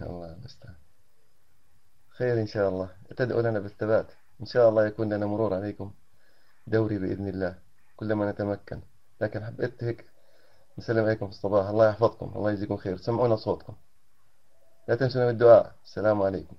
الله المستعان. خير إن شاء الله. تدعو لنا بالثبات. إن شاء الله يكون لنا مرور عليكم دوري بإذن الله كلما نتمكن. لكن حبيت هيك نسلم عليكم في الصباح. الله يحفظكم الله يجزيكم خير. سمعونا صوتكم. لا تنسونا بالدعاء. السلام عليكم.